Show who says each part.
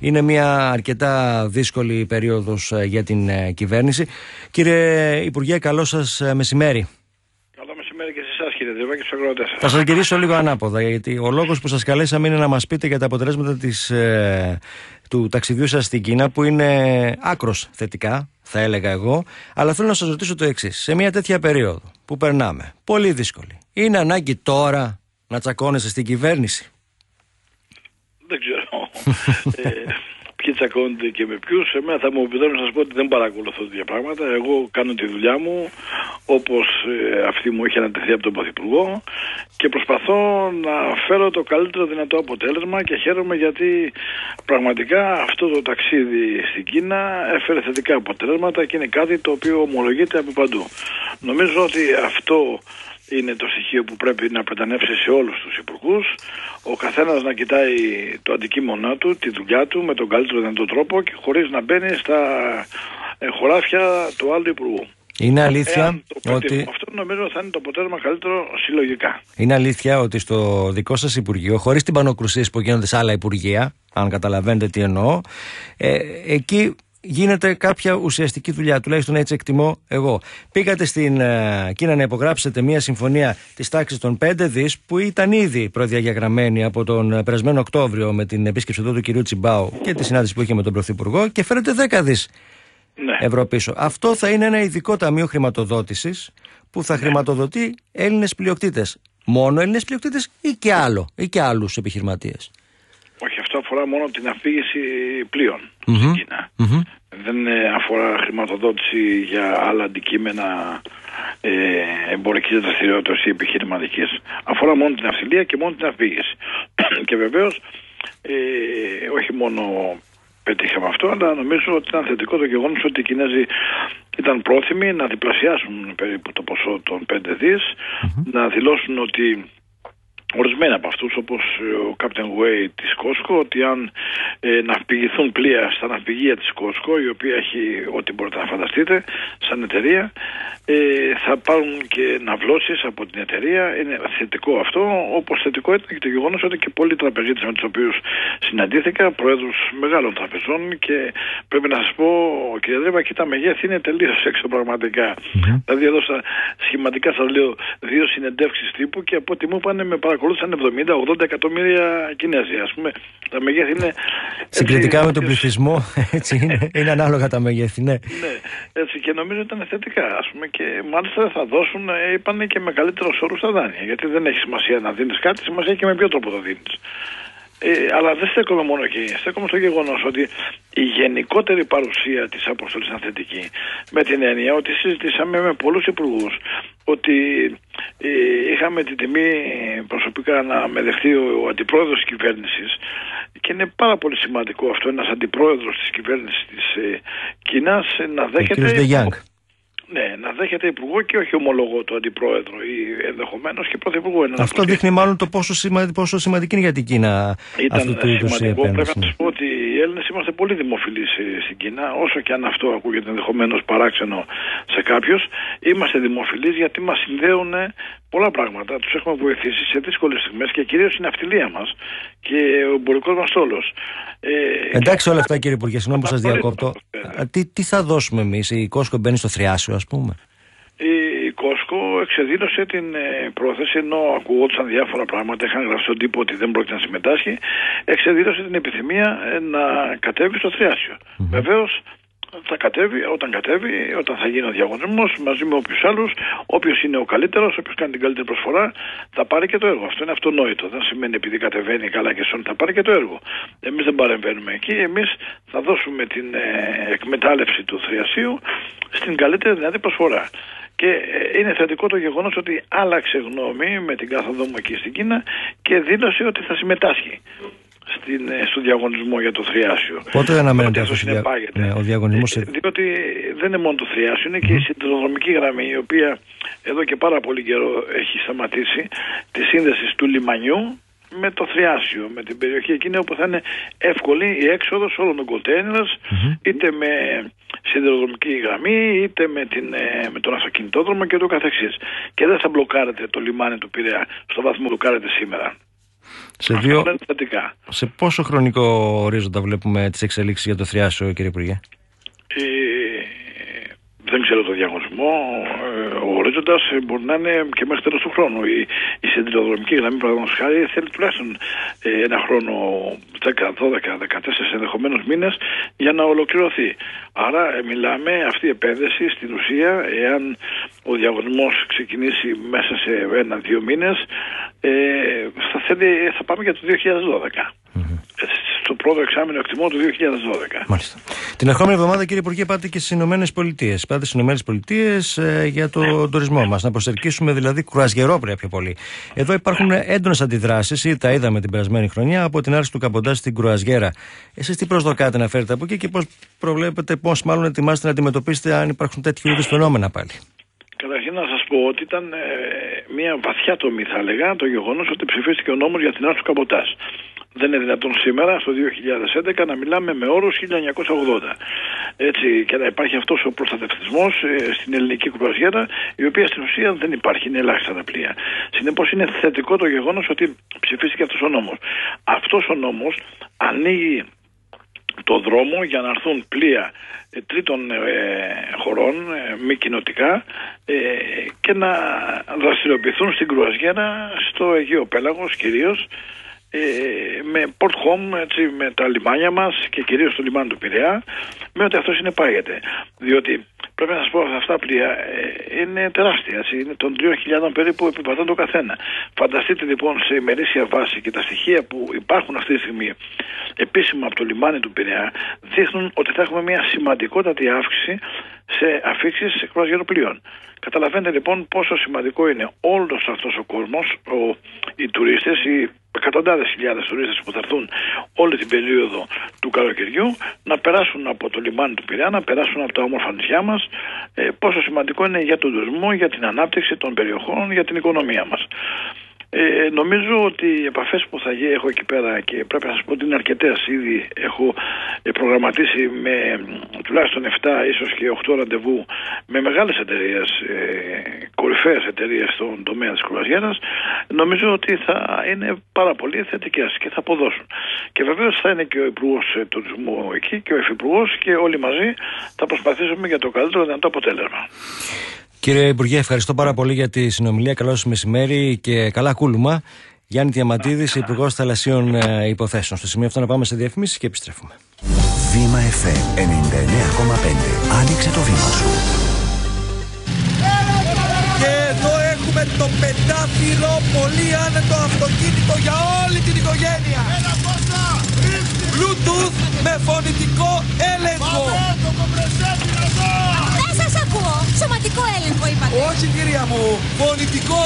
Speaker 1: Είναι μια αρκετά δύσκολη περίοδος ε, για την ε, κυβέρνηση. Κύριε Υπουργέ, καλό σας ε, μεσημέρι.
Speaker 2: Καλό μεσημέρι και σε εσάς, κύριε Δρύβα, και στους αγρότες.
Speaker 1: Θα σας γυρίσω λίγο ανάποδα, γιατί ο λόγος που σας καλέσαμε είναι να μας πείτε για τα αποτελέσματα της, του ταξιδιού σας στην Κίνα, που είναι άκρος θετικά, θα έλεγα εγώ. Αλλά θέλω να σας ρωτήσω το εξής. Σε μια τέτοια περίοδο που περνάμε, πολύ δύσκολη, είναι ανάγκη τώρα να τσακώνεσαι στην κυβέρνηση;
Speaker 2: Δεν ξέρω ε, ποιοι τσακώνονται και με ποιους. Εμένα θα μου επιτρέψουν να σας πω ότι δεν παρακολουθώ τέτοια πράγματα. Εγώ κάνω τη δουλειά μου όπως ε, αυτή μου έχει ανατεθεί από τον Πρωθυπουργό και προσπαθώ να φέρω το καλύτερο δυνατό αποτέλεσμα και χαίρομαι γιατί πραγματικά αυτό το ταξίδι στην Κίνα έφερε θετικά αποτελέσματα και είναι κάτι το οποίο ομολογείται από παντού. Νομίζω ότι αυτό είναι το στοιχείο που πρέπει να πετανεύσει σε όλους τους υπουργούς. Ο καθένας να κοιτάει το αντικείμενό του, τη δουλειά του με τον καλύτερο δυνατό τρόπο και χωρίς να μπαίνει στα ε, χωράφια του άλλου υπουργού.
Speaker 1: Είναι αλήθεια ότι.
Speaker 2: Αυτό νομίζω θα είναι το αποτέλεσμα καλύτερο συλλογικά.
Speaker 1: Είναι αλήθεια ότι στο δικό σας Υπουργείο, χωρίς την πανοκρουσία που γίνονται σε άλλα Υπουργεία, αν καταλαβαίνετε τι εννοώ, ε, εκεί γίνεται κάποια ουσιαστική δουλειά, τουλάχιστον έτσι εκτιμώ εγώ. Πήγατε στην uh, Κίνα να υπογράψετε μια συμφωνία της τάξης των 5 δις που ήταν ήδη προδιαγεγραμμένη από τον περασμένο Οκτώβριο με την επίσκεψη εδώ του κυρίου Τσιμπάου και τη συνάντηση που είχε με τον Πρωθυπουργό και φέρετε 10 δις ναι. ευρώ πίσω. Αυτό θα είναι ένα ειδικό ταμείο χρηματοδότησης που θα ναι. χρηματοδοτεί Έλληνες πλειοκτήτες. Μόνο Έλληνες πλειοκτήτες ή και άλλο, ή και άλλους επιχειρηματίες;
Speaker 2: Όχι, αυτό αφορά μόνο την αφήγηση πλοίων στην Κίνα. Δεν αφορά χρηματοδότηση για άλλα αντικείμενα ε, εμπορικής δραστηριότητας ή επιχειρηματικής. Αφορά μόνο την αυθυλία και μόνο την αφήγηση. και βεβαίως, ε, όχι μόνο πετύχαμε αυτό, αλλά νομίζω ότι ήταν θετικό το γεγονός ότι οι Κινέζοι ήταν πρόθυμοι να διπλασιάσουν περίπου το ποσό των 5 δις, να δηλώσουν ότι Ορισμένα από αυτούς όπως ο Captain Way της Κόσκο ότι αν ε, ναυπηγηθούν πλοία στα ναυπηγεία της Κόσκο η οποία έχει ό,τι μπορείτε να φανταστείτε σαν εταιρεία ε, θα πάρουν και ναυλώσεις από την εταιρεία είναι θετικό αυτό όπως θετικό ήταν και το γεγονός ότι και πολλοί τραπεζίτες με τους οποίους συναντήθηκα προέδρους μεγάλων τραπεζών και πρέπει να σας πω κύριε Δρέβα και τα μεγέθη είναι τελείως εξωπραγματικά mm-hmm. δηλαδή εδώ στα, σχηματικά σας λέω δύο συνεντεύξεις τύπου και από ό,τι μου είπαν με παρακολούθησαν 70-80 εκατομμύρια Κινέζοι. Ας πούμε, τα μεγέθη είναι.
Speaker 1: Συγκριτικά με τον πληθυσμό, έτσι είναι, είναι ανάλογα τα μεγέθη, ναι.
Speaker 2: ναι. Έτσι και νομίζω ήταν θετικά, ας πούμε, και μάλιστα θα δώσουν, ε, είπαν και με καλύτερο όρους τα δάνεια. Γιατί δεν έχει σημασία να δίνεις κάτι, σημασία έχει και με ποιο τρόπο το δίνεις. Ε, αλλά δεν στέκομαι μόνο εκεί. Στέκομαι στο γεγονός ότι η γενικότερη παρουσία της αποστολής ήταν θετική. Με την έννοια ότι συζητήσαμε με πολλούς υπουργούς ότι ε, είχαμε την τιμή προσωπικά να με δεχτεί ο αντιπρόεδρος της κυβέρνησης και είναι πάρα πολύ σημαντικό αυτό ένας αντιπρόεδρος της κυβέρνησης της ε, Κίνας να δέχεται. Ναι, να δέχεται υπουργό και όχι ομολογό του αντιπρόεδρο ή ενδεχομένως και πρωθυπουργό.
Speaker 1: Αυτό δείχνει μάλλον το πόσο, σημα... πόσο σημαντική είναι για την Κίνα
Speaker 2: Ήταν αυτού του είδους Πρέπει να σας πω ότι οι Έλληνες είμαστε πολύ δημοφιλείς στην Κίνα, όσο και αν αυτό ακούγεται ενδεχομένως παράξενο σε κάποιους. Είμαστε δημοφιλείς γιατί μας συνδέουν πολλά πράγματα. Τους έχουμε βοηθήσει σε δύσκολες στιγμές και κυρίως στην αυτιλία μας και ο εμπορικός μας τόλο.
Speaker 1: Ε, Εντάξει όλα αυτά κύριε Υπουργέ, συγγνώμη που σας διακόπτω. Τι, τι θα δώσουμε εμείς, η Κόσκο μπαίνει στο θριάσιο ας πούμε.
Speaker 2: Η Κόσκο εξεδήλωσε την ε, πρόθεση, ενώ ακουγόντουσαν διάφορα πράγματα, είχαν γραφεί στον τύπο ότι δεν πρόκειται να συμμετάσχει, εξεδήλωσε την επιθυμία ε, να κατέβει στο θριάσιο. Mm-hmm. Βεβαίως θα κατέβει, όταν κατέβει, όταν θα γίνει ο διαγωνισμός μαζί με όποιους άλλους, όποιος είναι ο καλύτερος, όποιος κάνει την καλύτερη προσφορά, θα πάρει και το έργο. Αυτό είναι αυτονόητο. Δεν σημαίνει επειδή κατεβαίνει καλά και σώνει, θα πάρει και το έργο. Εμείς δεν παρεμβαίνουμε εκεί. Εμείς θα δώσουμε την ε, εκμετάλλευση του θριασίου στην καλύτερη δυνατή προσφορά. Και ε, είναι θετικό το γεγονός ότι άλλαξε γνώμη με την κάθοδό μου εκεί στην Κίνα και δήλωσε ότι θα συμμετάσχει στην, ε, στο διαγωνισμό για το θριάσιο.
Speaker 1: Πότε αναμένεται αυτό ναι, ο διαγωνισμός.
Speaker 2: Ε, διότι δεν είναι μόνο το θριάσιο, είναι και η συνδρομική γραμμή η οποία εδώ και πάρα πολύ καιρό έχει σταματήσει τη σύνδεση του λιμανιού με το θριάσιο, με την περιοχή εκείνη όπου θα είναι εύκολη η έξοδος όλων των κοντέινερς είτε με σιδηροδρομική γραμμή είτε με, την, ε, με τον αυτοκινητόδρομο και το καθεξής. Και δεν θα μπλοκάρετε το λιμάνι του Πειραιά στο βαθμό που μπλοκάρετε σήμερα.
Speaker 1: Σε, δύο... σε πόσο χρονικό ορίζοντα βλέπουμε τις εξελίξεις για το θριάσιο κύριε Υπουργέ;
Speaker 2: Ε, δεν ξέρω το διαγωνισμό. Ε, ο ορίζοντας μπορεί να είναι και μέχρι τέλος του χρόνου. Η, η συντηροδρομική γραμμή, παραδείγματος χάρη, θέλει τουλάχιστον ε, ένα χρόνο, 10, 12, 14 ενδεχομένως μήνες για να ολοκληρωθεί. Άρα ε, μιλάμε αυτή η επένδυση στην ουσία, εάν ο διαγωνισμός ξεκινήσει μέσα σε ένα-δύο μήνες, ε, θα, θα πάμε για το 2012 στο πρώτο εξάμεινο εκτιμώ του 2012.
Speaker 1: Μάλιστα. Την ερχόμενη εβδομάδα, κύριε Υπουργέ, πάτε και στις Ηνωμένες Πολιτείες. Πάτε στις Ηνωμένες Πολιτείες ε, για τον ναι. τουρισμό μας. Να προσελκύσουμε δηλαδή κουρασγερόπρια πιο πολύ. Εδώ υπάρχουν έντονες αντιδράσεις, ή τα είδαμε την περασμένη χρονιά, από την άρση του Καμποντά στην Κρουαζιέρα. Εσείς τι προσδοκάτε να φέρετε από εκεί και πώς προβλέπετε, πώς μάλλον ετοιμάστε να αντιμετωπίσετε αν υπάρχουν τέτοιου είδους φαινόμενα πάλι;
Speaker 2: Καταρχήν να σας πω ότι ήταν ε, μια βαθιά τομή θα έλεγα το γεγονός ότι ψηφίστηκε ο νόμος για την άρση του Καμποτά. Δεν είναι δυνατόν σήμερα, στο 2011, να μιλάμε με όρους 1980. Έτσι, και να υπάρχει αυτός ο προστατευτισμός ε, στην ελληνική κρουαζιέρα, η οποία στην ουσία δεν υπάρχει, είναι ελάχιστα τα πλοία. Συνεπώς είναι θετικό το γεγονός ότι ψηφίστηκε αυτός ο νόμος. Αυτός ο νόμος ανοίγει το δρόμο για να έρθουν πλοία ε, τρίτων ε, χωρών, μη κοινοτικά, και να δραστηριοποιηθούν στην κρουαζιέρα στο Αιγαίο Πέλαγος κυρίως ε, με port home, έτσι, με τα λιμάνια μας και κυρίως το λιμάνι του Πειραιά, με ότι αυτό συνεπάγεται. Διότι πρέπει να σας πω αυτά τα πλοία ε, είναι τεράστια, έτσι, είναι των 3.000 περίπου επιβατών το καθένα. Φανταστείτε λοιπόν σε ημερήσια βάση και τα στοιχεία που υπάρχουν αυτή τη στιγμή επίσημα από το λιμάνι του Πειραιά δείχνουν ότι θα έχουμε μια σημαντικότατη αύξηση σε αφήξεις κρουαζιεροπλοίων. Καταλαβαίνετε λοιπόν πόσο σημαντικό είναι όλος αυτός ο κόσμος, ο, οι τουρίστες, οι εκατοντάδες χιλιάδες τουρίστες που θα έρθουν όλη την περίοδο του καλοκαιριού να περάσουν από το λιμάνι του Πειραιά, να περάσουν από τα όμορφα νησιά μας, ε, πόσο σημαντικό είναι για τον τουρισμό, για την ανάπτυξη των περιοχών, για την οικονομία μας. Ε, νομίζω ότι οι επαφές που θα έχω εκεί πέρα και πρέπει να σας πω ότι είναι αρκετές ήδη έχω ε, προγραμματίσει με τουλάχιστον 7 ίσως και 8 ραντεβού με μεγάλες εταιρείες, ε, κορυφαίες εταιρείες στον τομέα της κουραζιέρας νομίζω ότι θα είναι πάρα πολύ θετικές και θα αποδώσουν. Και βεβαίως θα είναι και ο Υπουργός Τουρισμού εκεί και ο Υφυπουργός και όλοι μαζί θα προσπαθήσουμε για το καλύτερο δυνατό αποτέλεσμα.
Speaker 1: Κύριε Υπουργέ, ευχαριστώ πάρα πολύ για τη συνομιλία. Καλό σα μεσημέρι και καλά κούλουμα. Γιάννη Διαμαντίδης, Υπουργός Θαλασσίων ε, Υποθέσεων. Στο σημείο αυτό να πάμε σε διαφημίσεις και επιστρέφουμε.
Speaker 3: Βήμα FM 99,5. Άνοιξε το βήμα σου.
Speaker 4: Και εδώ έχουμε το πεντάφυλλο πολύ άνετο αυτοκίνητο για όλη την οικογένεια. Bluetooth με φωνητικό έλεγχο.
Speaker 5: Δεν σας ακούω. Σωματικό έλεγχο είπατε.
Speaker 4: Όχι κυρία μου. Φωνητικό.